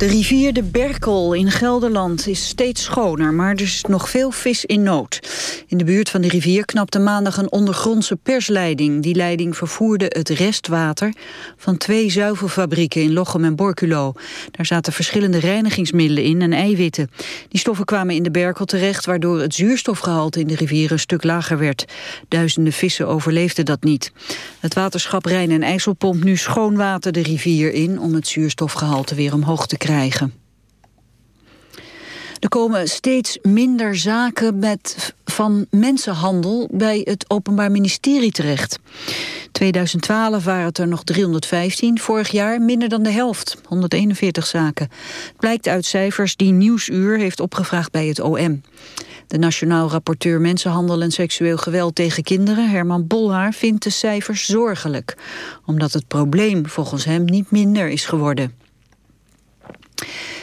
De rivier de Berkel in Gelderland is steeds schoner, maar er is nog veel vis in nood. In de buurt van de rivier knapte maandag een ondergrondse persleiding. Die leiding vervoerde het restwater van twee zuivelfabrieken in Lochem en Borculo. Daar zaten verschillende reinigingsmiddelen in en eiwitten. Die stoffen kwamen in de Berkel terecht, waardoor het zuurstofgehalte in de rivier een stuk lager werd. Duizenden vissen overleefden dat niet. Het waterschap Rijn en IJssel pompt nu schoon water de rivier in om het zuurstofgehalte weer omhoog te krijgen krijgen. Er komen steeds minder zaken met, van mensenhandel bij het Openbaar Ministerie terecht. 2012 waren het er nog 315, vorig jaar minder dan de helft, 141 zaken. Het blijkt uit cijfers die Nieuwsuur heeft opgevraagd bij het OM. De nationaal rapporteur Mensenhandel en seksueel geweld tegen kinderen, Herman Bolhaar, vindt de cijfers zorgelijk. Omdat het probleem volgens hem niet minder is geworden.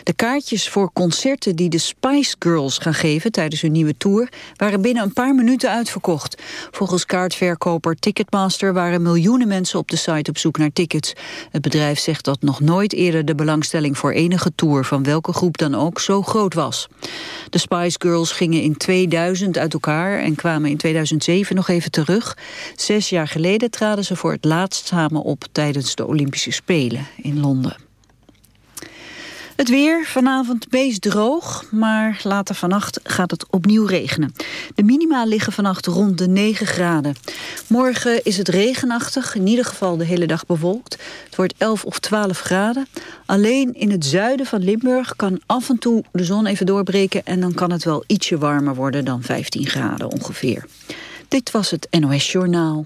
De kaartjes voor concerten die de Spice Girls gaan geven tijdens hun nieuwe tour waren binnen een paar minuten uitverkocht. Volgens kaartverkoper Ticketmaster waren miljoenen mensen op de site op zoek naar tickets. Het bedrijf zegt dat nog nooit eerder de belangstelling voor enige tour van welke groep dan ook zo groot was. De Spice Girls gingen in 2000 uit elkaar en kwamen in 2007 nog even terug. Zes jaar geleden traden ze voor het laatst samen op tijdens de Olympische Spelen in Londen. Het weer vanavond meest droog, maar later vannacht gaat het opnieuw regenen. De minima liggen vannacht rond de 9 graden. Morgen is het regenachtig, in ieder geval de hele dag bewolkt. Het wordt 11 of 12 graden. Alleen in het zuiden van Limburg kan af en toe de zon even doorbreken... en dan kan het wel ietsje warmer worden dan 15 graden ongeveer. Dit was het NOS Journaal.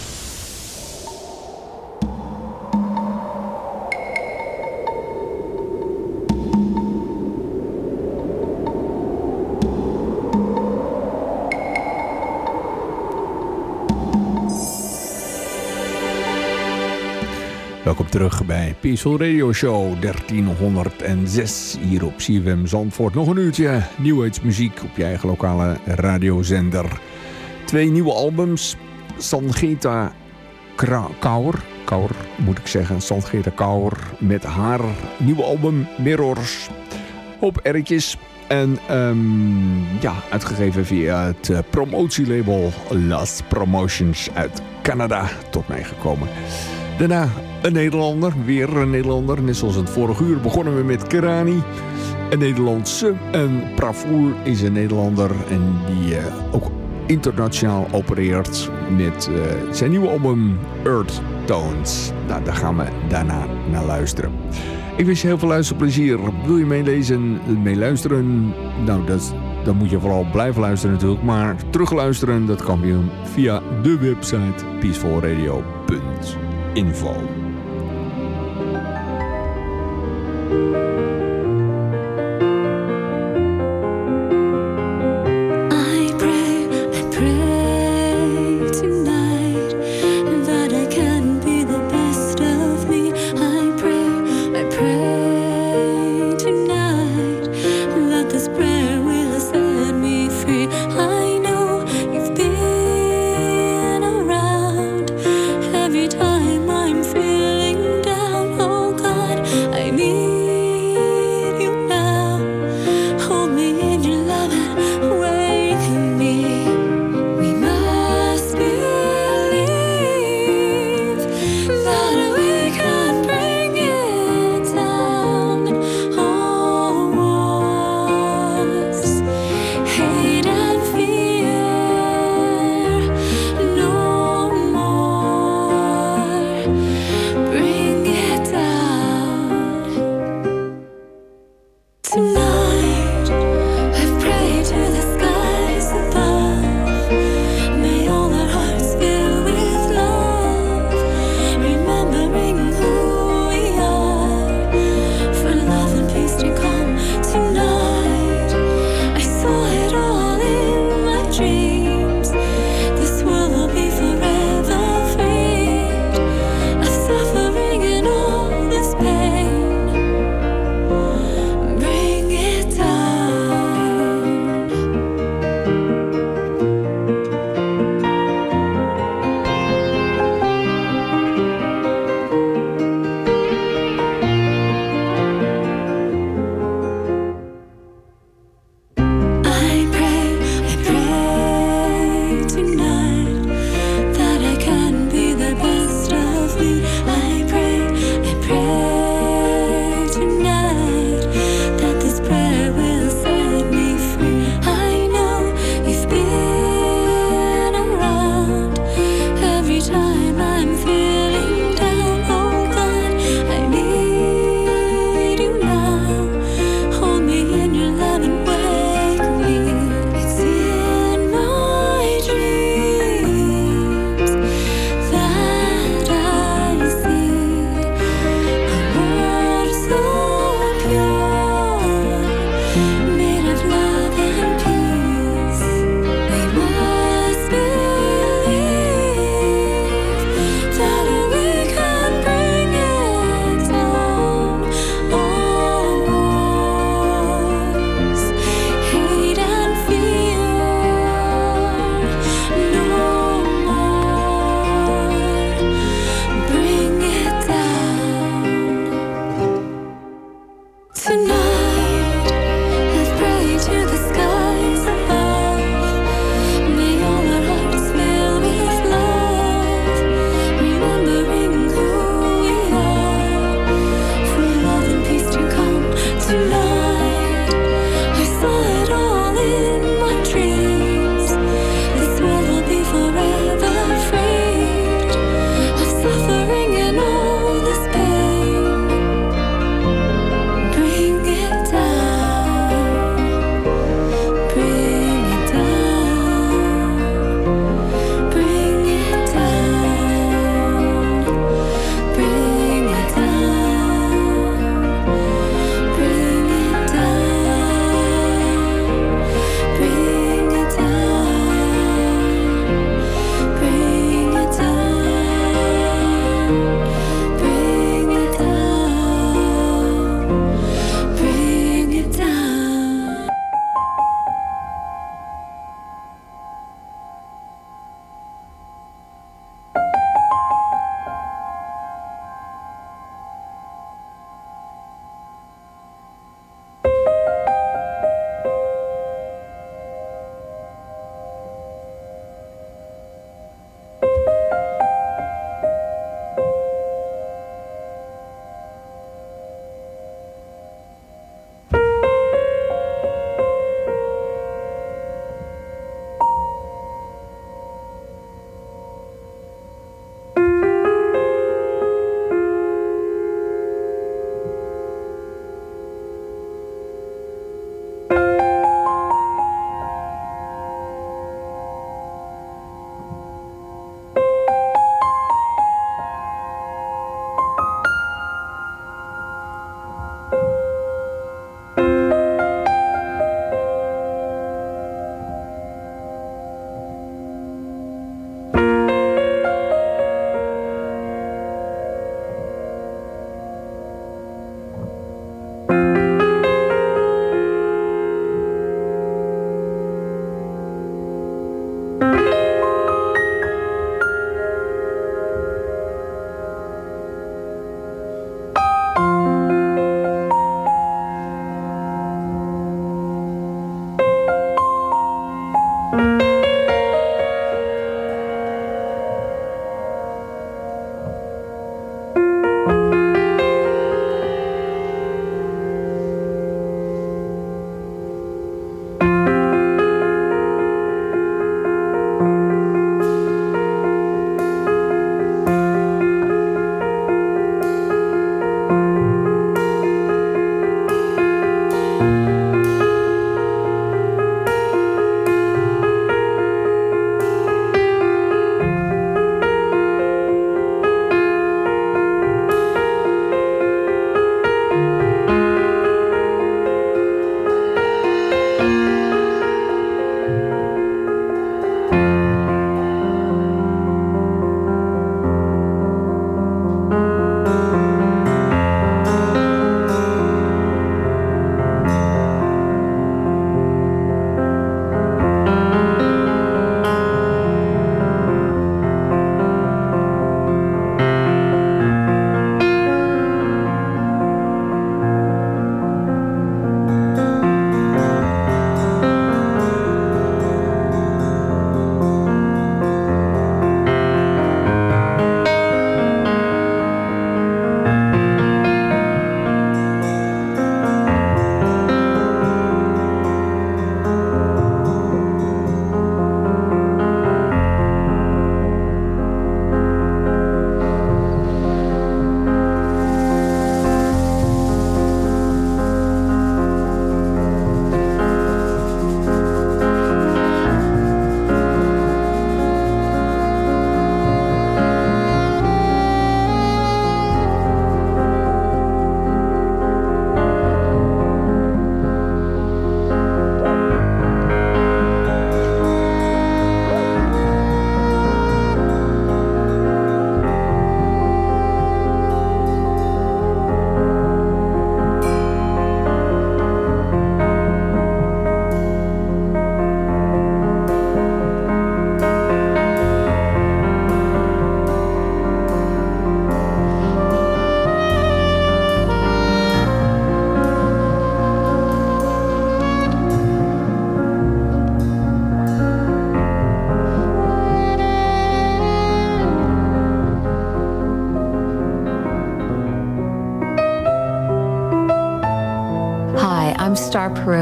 Welkom terug bij Peaceful Radio Show 1306 hier op CWM Zandvoort. Nog een uurtje nieuwheidsmuziek op je eigen lokale radiozender. Twee nieuwe albums. Sangita Kauer, Kauer moet ik zeggen, Sangita Kauer met haar nieuwe album Mirrors. Op erretjes en um, ja, uitgegeven via het promotielabel Last Promotions uit Canada tot mij gekomen. Daarna een Nederlander, weer een Nederlander. Net zoals het vorige uur begonnen we met Kerani. Een Nederlandse. En Pravoel is een Nederlander en die uh, ook internationaal opereert met uh, zijn nieuwe album Earth Tones. Nou, daar gaan we daarna naar luisteren. Ik wens je heel veel luisterplezier. Wil je meelezen, meeluisteren? Nou, dat, dan moet je vooral blijven luisteren natuurlijk. Maar terugluisteren, dat kan via de website peacefulradio.info. Amen.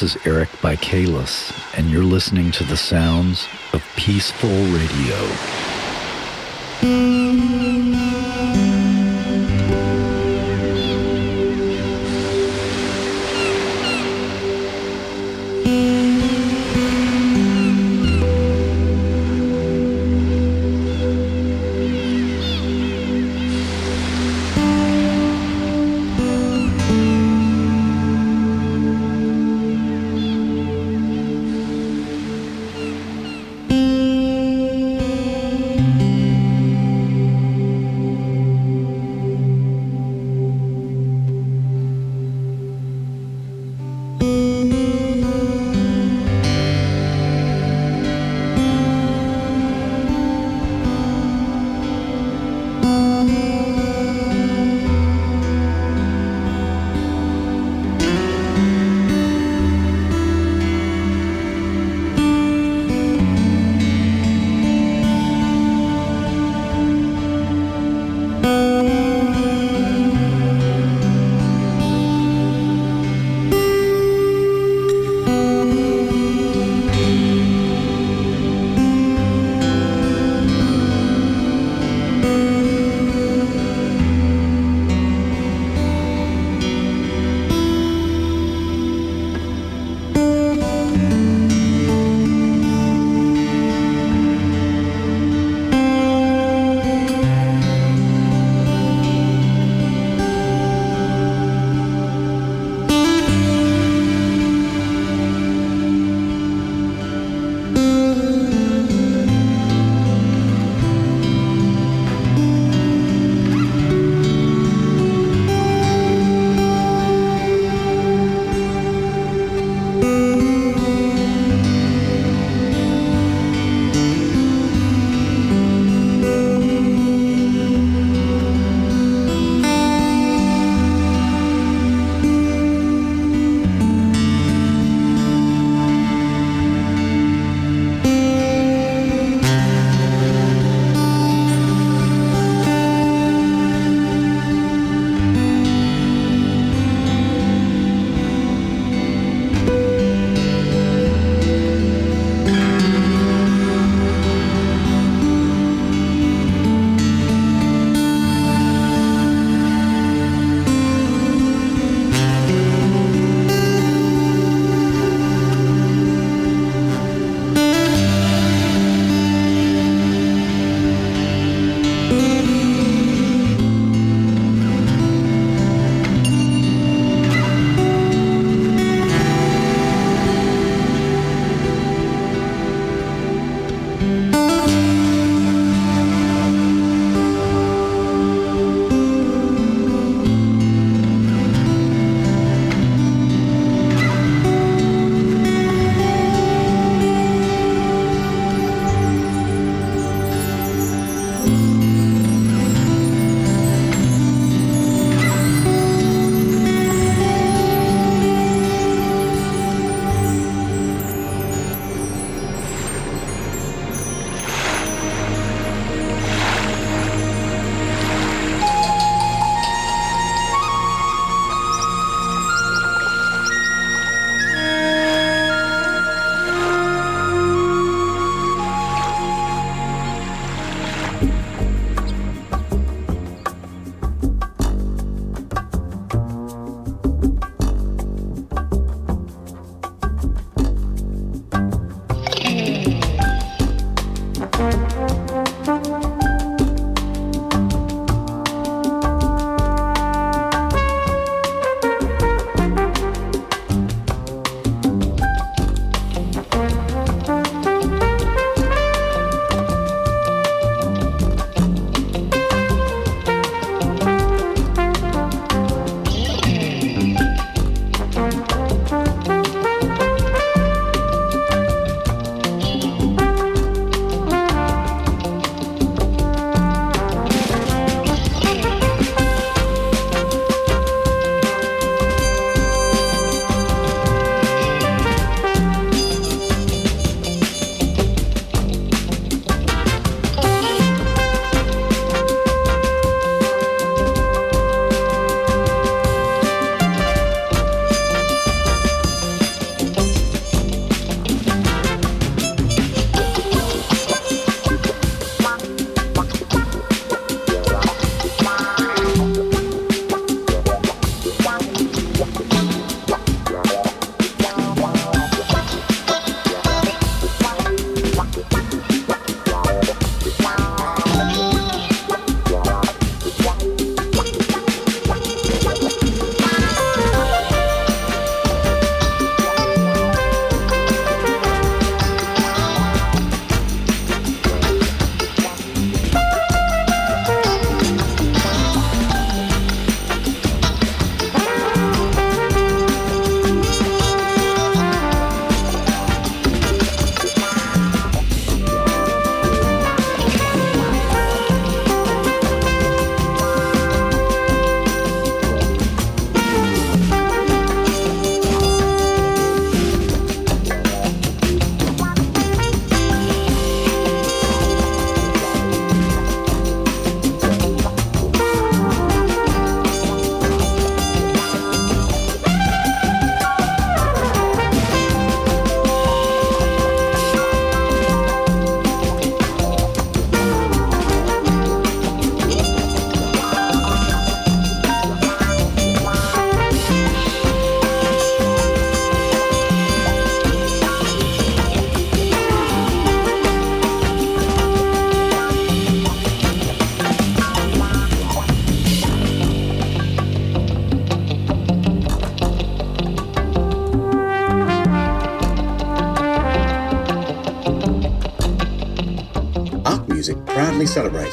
this is Eric Kalis, and you're listening to the sounds of Peaceful Radio.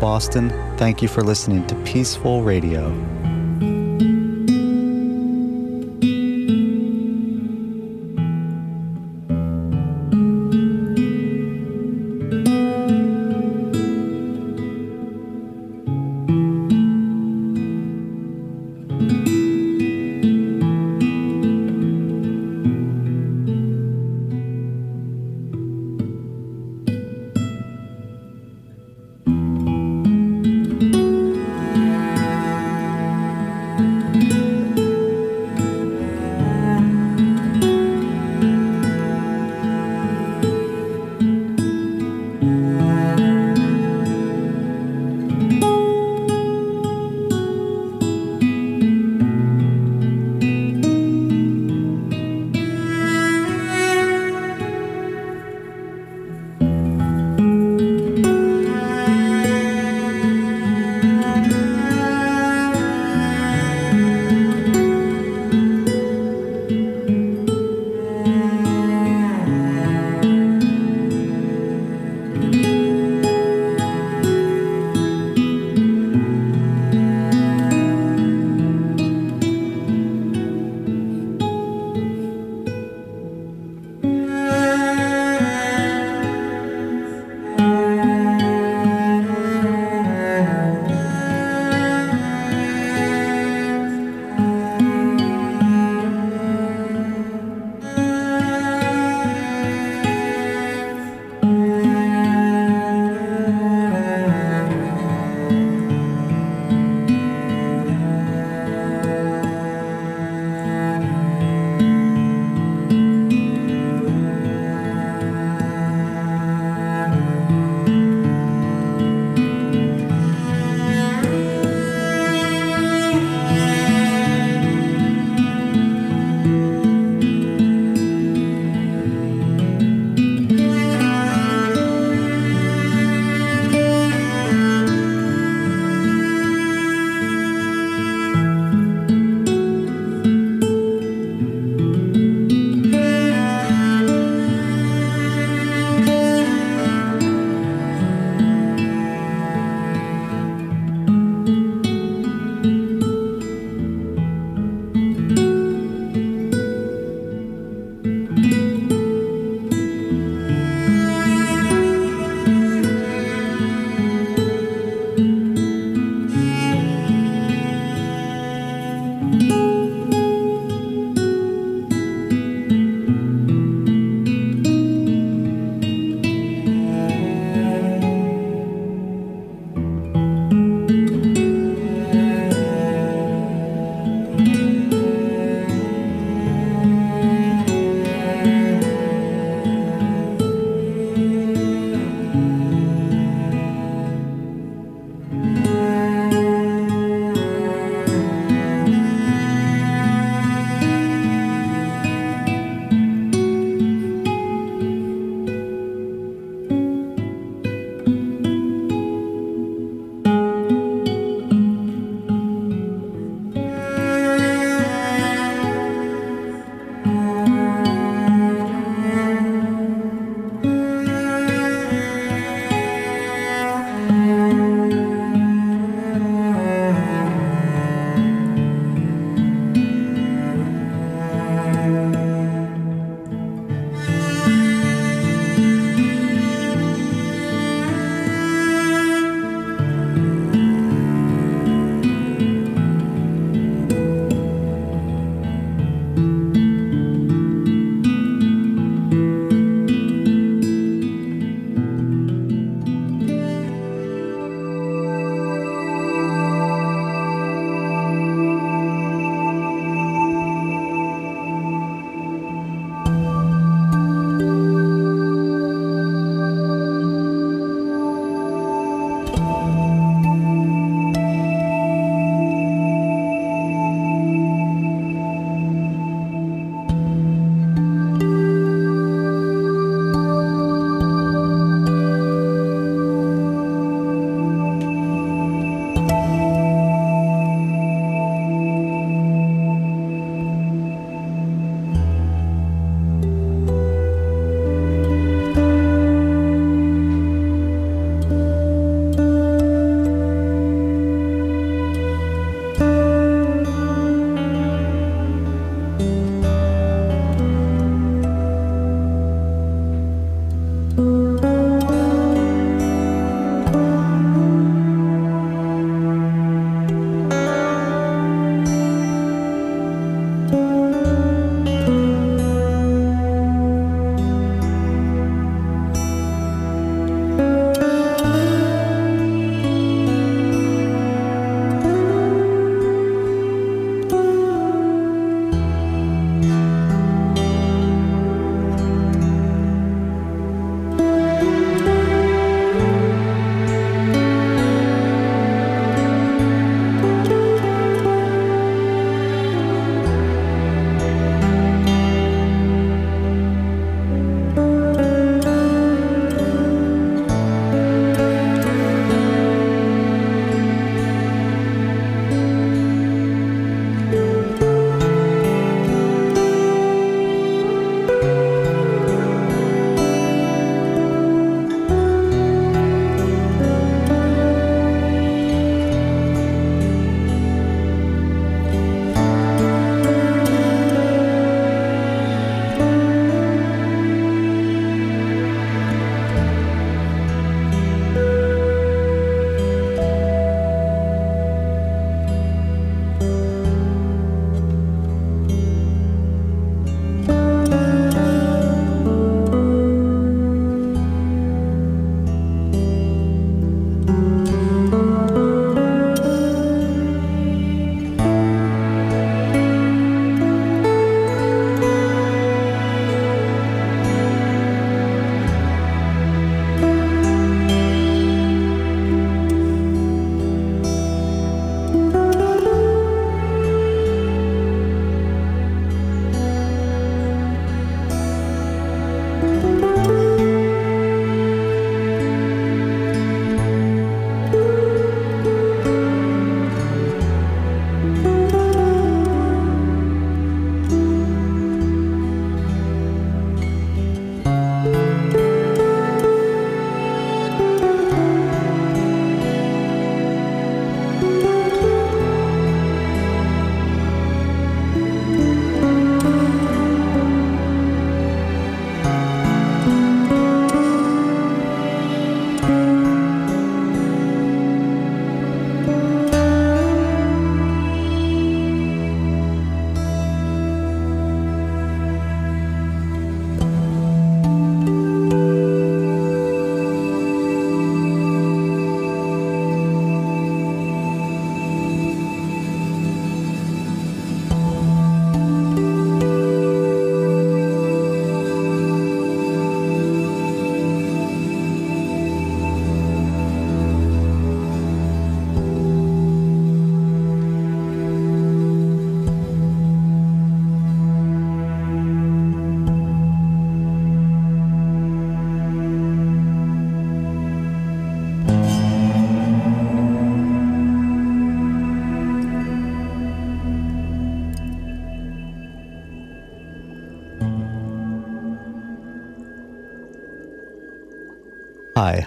Boston. Thank you for listening to Peaceful Radio.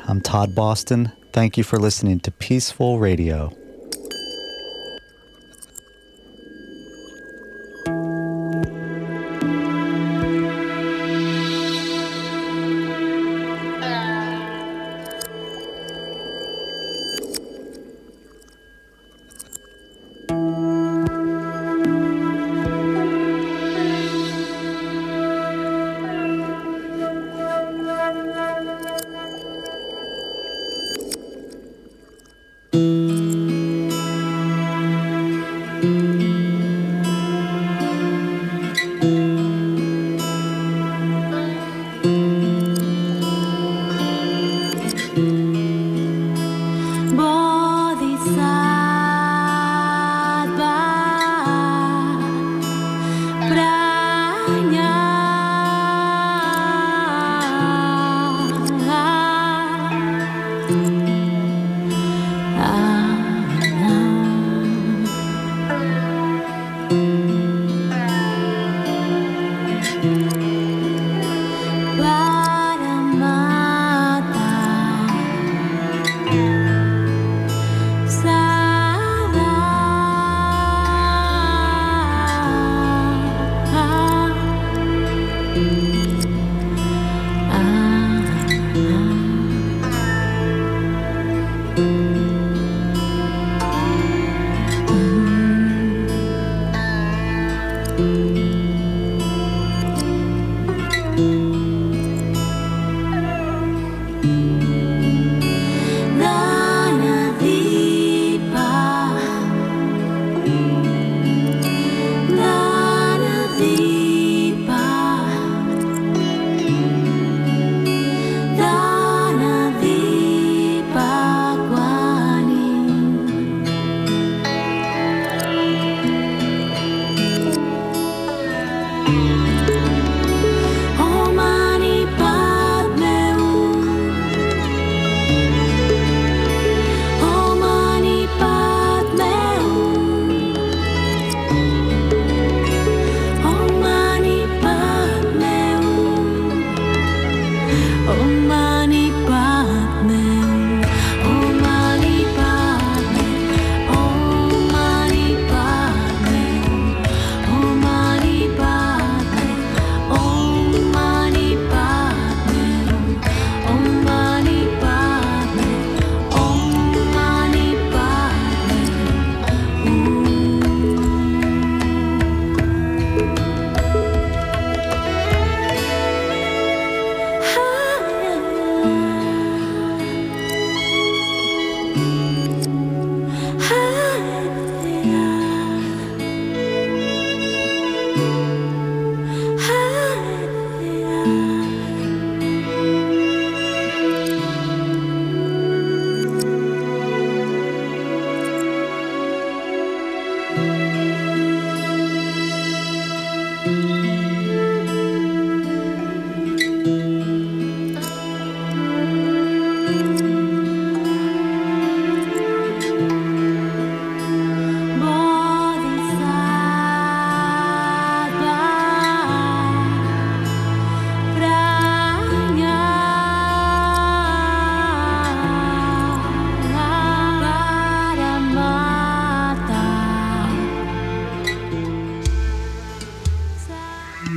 I'm Todd Boston. Thank you for listening to Peaceful Radio.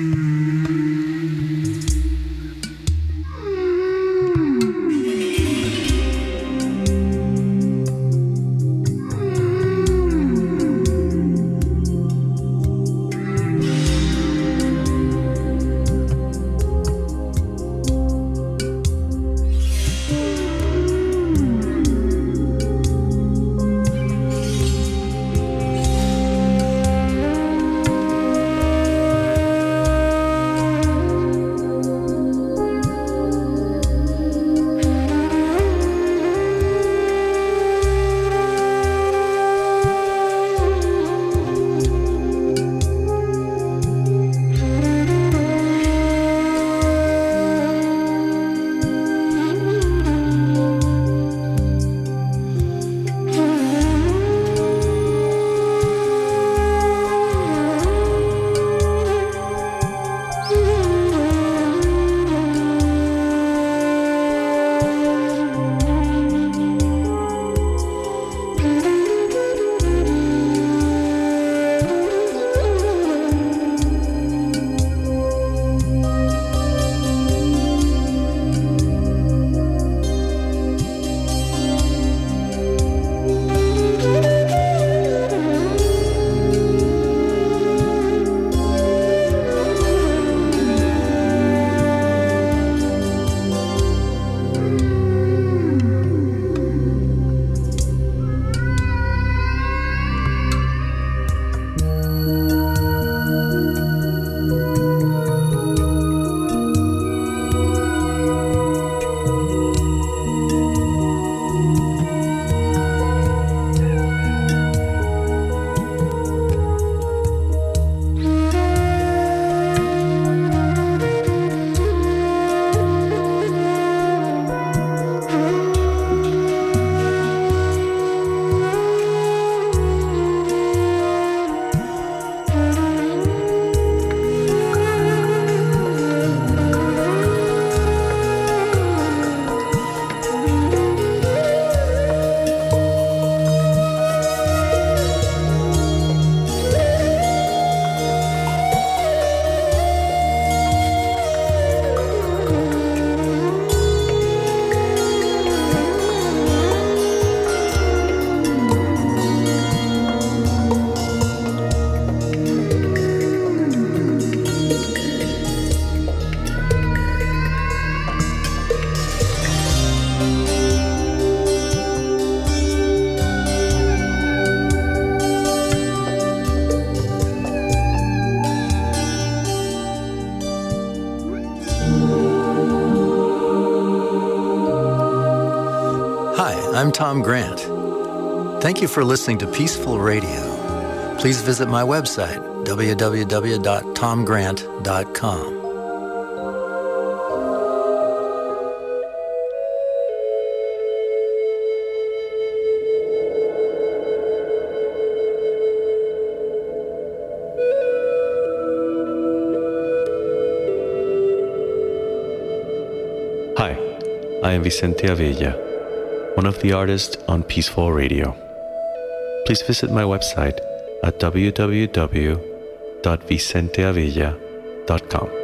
Mm-hmm. Tom Grant. Thank you for listening to Peaceful Radio. Please visit my website, www.tomgrant.com. Hi, I am Vicente Avella, one of the artists on Peaceful Radio. Please visit my website at www.vicenteavilla.com.